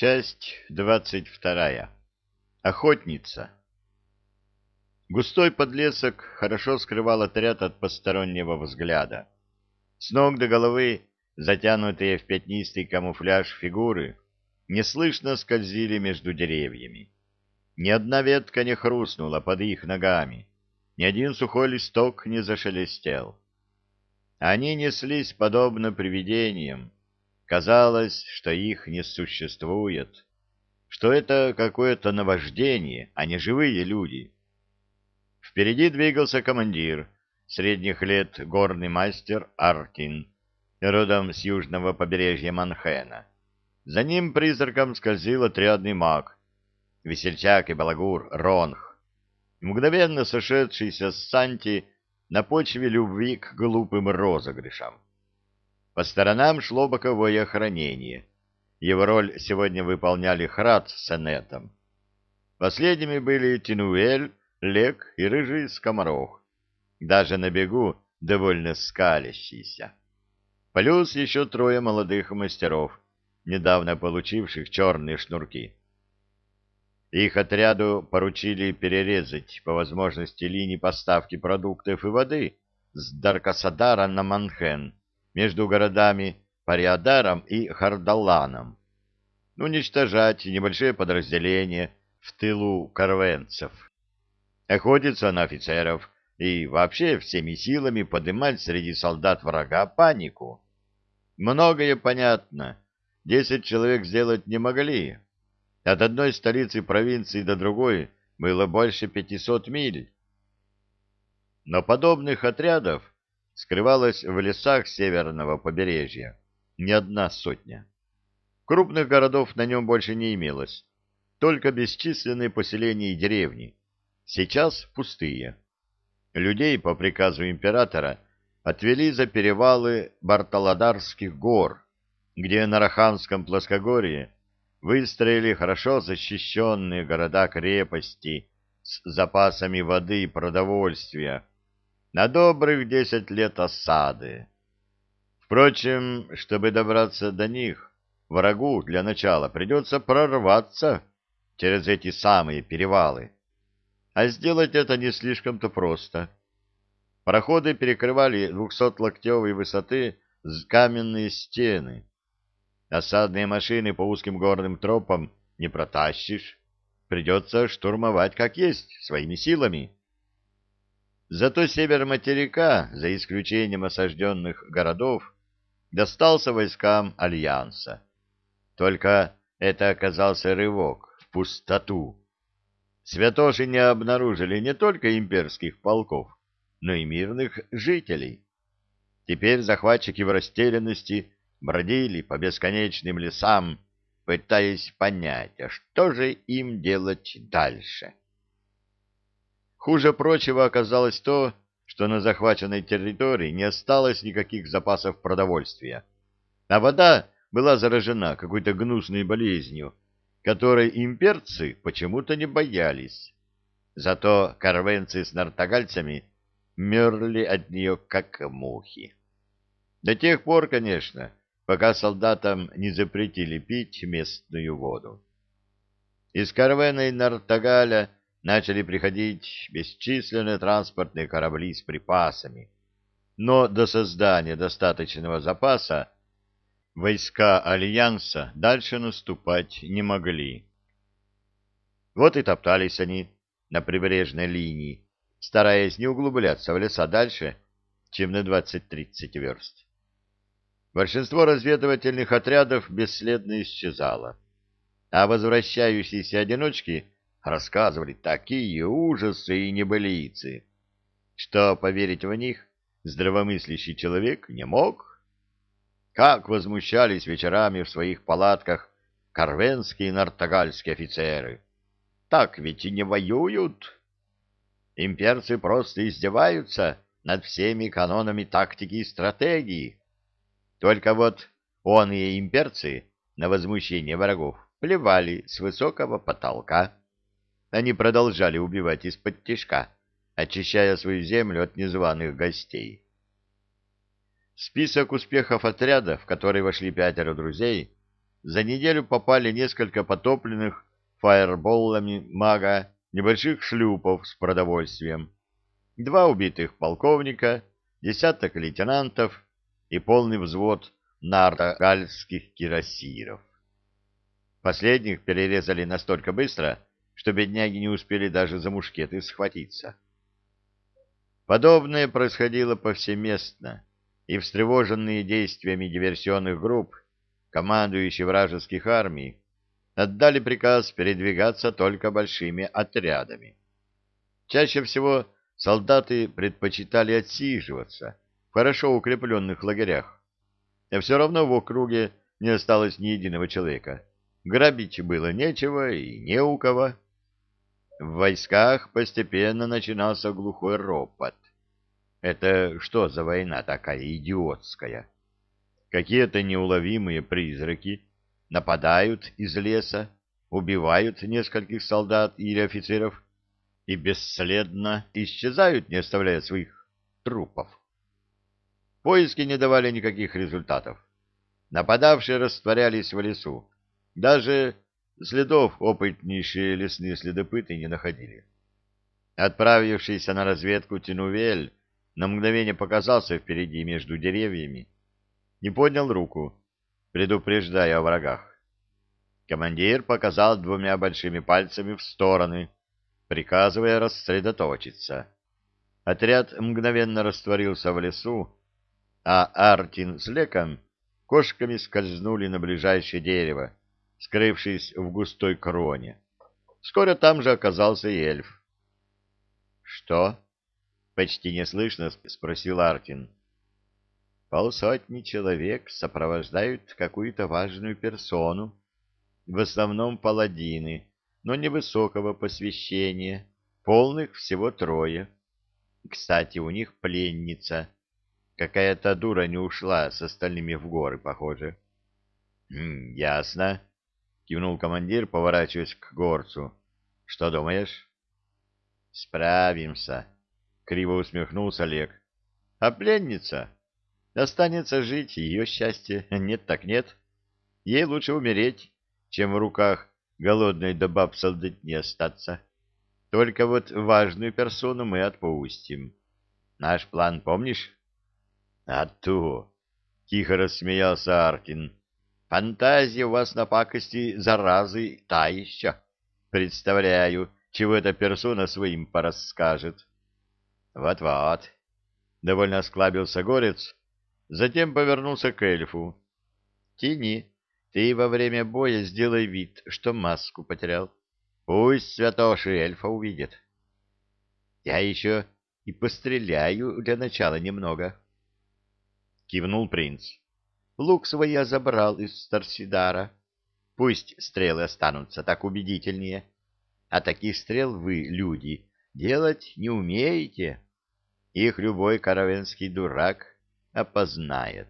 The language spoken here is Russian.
Часть двадцать вторая. Охотница. Густой подлесок хорошо скрывал отряд от постороннего взгляда. С ног до головы, затянутые в пятнистый камуфляж фигуры, неслышно скользили между деревьями. Ни одна ветка не хрустнула под их ногами, ни один сухой листок не зашелестел. Они неслись подобно привидениям, Казалось, что их не существует, что это какое-то наваждение, а не живые люди. Впереди двигался командир, средних лет горный мастер Артин, родом с южного побережья Манхэна. За ним призраком скользил отрядный маг, весельчак и балагур Ронх, мгновенно сошедшийся с Санти на почве любви к глупым розыгрышам. По сторонам шло боковое охранение. Его роль сегодня выполняли Храд с Энетом. Последними были Тинуэль, Лек и Рыжий Скоморох, даже на бегу довольно скалящийся. Плюс еще трое молодых мастеров, недавно получивших черные шнурки. Их отряду поручили перерезать по возможности линии поставки продуктов и воды с Даркасадара на Манхен, между городами Париадаром и Хардаланом, уничтожать небольшие подразделения в тылу карвенцев, охотиться на офицеров и вообще всеми силами поднимать среди солдат врага панику. Многое понятно. Десять человек сделать не могли. От одной столицы провинции до другой было больше пятисот миль. Но подобных отрядов скрывалась в лесах северного побережья, не одна сотня. Крупных городов на нем больше не имелось, только бесчисленные поселения и деревни, сейчас пустые. Людей по приказу императора отвели за перевалы Барталадарских гор, где на Раханском плоскогорье выстроили хорошо защищенные города-крепости с запасами воды и продовольствия, на добрых десять лет осады. Впрочем, чтобы добраться до них, врагу для начала придется прорваться через эти самые перевалы. А сделать это не слишком-то просто. Проходы перекрывали двухсотлоктевой высоты каменные стены. Осадные машины по узким горным тропам не протащишь. Придется штурмовать как есть, своими силами. Зато север материка, за исключением осажденных городов, достался войскам Альянса. Только это оказался рывок в пустоту. Святоши не обнаружили не только имперских полков, но и мирных жителей. Теперь захватчики в растерянности бродили по бесконечным лесам, пытаясь понять, а что же им делать дальше. Хуже прочего оказалось то, что на захваченной территории не осталось никаких запасов продовольствия, а вода была заражена какой-то гнусной болезнью, которой имперцы почему-то не боялись. Зато карвенцы с нартогальцами мерли от нее, как мухи. До тех пор, конечно, пока солдатам не запретили пить местную воду. Из Карвена и Нартагаля начали приходить бесчисленные транспортные корабли с припасами. Но до создания достаточного запаса войска Альянса дальше наступать не могли. Вот и топтались они на прибрежной линии, стараясь не углубляться в леса дальше, чем на 20-30 верст. Большинство разведывательных отрядов бесследно исчезало, а возвращающиеся одиночки — рассказывали такие ужасы и небылицы, что поверить в них здравомыслящий человек не мог. Как возмущались вечерами в своих палатках карвенские и нартогальские офицеры. Так ведь и не воюют. Имперцы просто издеваются над всеми канонами тактики и стратегии. Только вот он и имперцы на возмущение врагов плевали с высокого потолка. Они продолжали убивать из-под тишка, очищая свою землю от незваных гостей. Список успехов отряда, в который вошли пятеро друзей, за неделю попали несколько потопленных фаерболлами мага небольших шлюпов с продовольствием, два убитых полковника, десяток лейтенантов и полный взвод нартогальских кирасиров. Последних перерезали настолько быстро, что бедняги не успели даже за мушкеты схватиться. Подобное происходило повсеместно, и встревоженные действиями диверсионных групп командующие вражеских армий отдали приказ передвигаться только большими отрядами. Чаще всего солдаты предпочитали отсиживаться в хорошо укрепленных лагерях, а все равно в округе не осталось ни единого человека. Грабить было нечего и не у кого. В войсках постепенно начинался глухой ропот. Это что за война такая идиотская? Какие-то неуловимые призраки нападают из леса, убивают нескольких солдат или офицеров и бесследно исчезают, не оставляя своих трупов. Поиски не давали никаких результатов. Нападавшие растворялись в лесу. Даже следов опытнейшие лесные следопыты не находили. Отправившийся на разведку Тинувель на мгновение показался впереди между деревьями и поднял руку, предупреждая о врагах. Командир показал двумя большими пальцами в стороны, приказывая рассредоточиться. Отряд мгновенно растворился в лесу, а Артин с Леком кошками скользнули на ближайшее дерево, скрывшись в густой кроне. Скоро там же оказался и эльф. — Что? Почти неслышно спросил Артин. Полсотни человек сопровождают какую-то важную персону, в основном паладины, но невысокого посвящения, полных всего трое. Кстати, у них пленница. Какая-то дура не ушла с остальными в горы, похоже. «Хм, — Ясно, — кивнул командир, поворачиваясь к горцу. — Что думаешь? — Справимся, Криво усмехнулся Олег. А пленница? Останется жить ее счастье. Нет так нет. Ей лучше умереть, чем в руках голодной да баб солдатни остаться. Только вот важную персону мы отпустим. Наш план помнишь? — А то! — тихо рассмеялся Артин. — Фантазия у вас на пакости заразы та еще. Представляю, чего эта персона своим порасскажет. Вот-вот. Довольно осклабился горец, затем повернулся к эльфу. Тини, ты во время боя сделай вид, что маску потерял. Пусть святоши эльфа увидит. Я еще и постреляю для начала немного. Кивнул принц. Лук свой я забрал из Старсидара. Пусть стрелы останутся так убедительнее. А таких стрел вы, люди, делать не умеете. Их любой каравенский дурак опознает.